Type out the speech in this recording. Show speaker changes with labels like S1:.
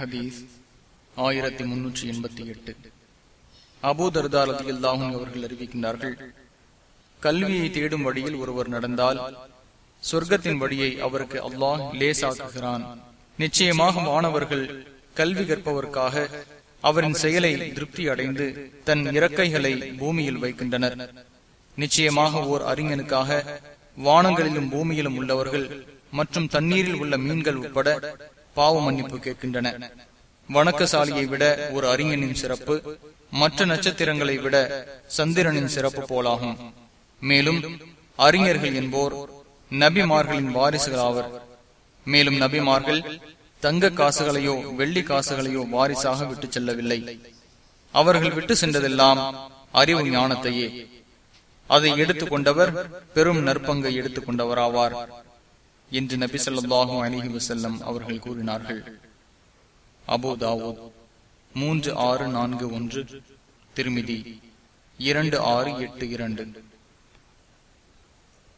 S1: ஹதீஸ் ஆயிரத்தி முன்னூற்றி எண்பத்தி எட்டு. அபூதர்தாரதி அபூதர்தாரதியில்லாகும் அவர்கள் அறிவிக்கின்றார்கள் கல்வியை தேடும் வழியில் ஒருவர் நடந்தால் சொர்க்கத்தின் வழியை அவருக்கு அல்லாஹ் லேசாக்குகிறான். நிச்சயமாக மாணவர்கள் கல்வி கற்பவர்க்காக அவரின் செயலை திருப்தி அடைந்து தன் இறக்கைகளை பூமியில் வைக்கின்றனர். நிச்சயமாக ஓர் அறிஞனுக்காக வானங்களிலும் பூமியிலும் உள்ளவர்கள் மற்றும் தண்ணீரில் உள்ள மீன்கள் உட்பட பாவ மன்னிப்பு கேட்கின்றன. வணக்கசாலியை விட ஒரு அறிஞனின் சிறப்பு மற்ற நட்சத்திரங்களை விட சந்திரனின் சிறப்பு போலாகும். மேலும் அறிஞர்கள் என்போர் நபிமார்களின் வாரிசுகள் ஆவர் மேலும் நபிமார்கள் தங்க காசுகளையோ வெள்ளி காசுகளையோ வாரிசாக விட்டு செல்லவில்லை. அவர்கள் விட்டு சென்றதெல்லாம் அறிவு ஞானத்தையே. அதை எடுத்துக் கொண்டவர் பெரும் நற்பங்கை எடுத்துக்கொண்டவராவார் என்று நபி சொல்லாஹு அலிஹி வசல்லம் அவர்கள் கூறினார்கள். அபுதாவூத் மூன்று ஆறு நான்கு ஒன்று திருமிதி இரண்டு ஆறு எட்டு இரண்டு.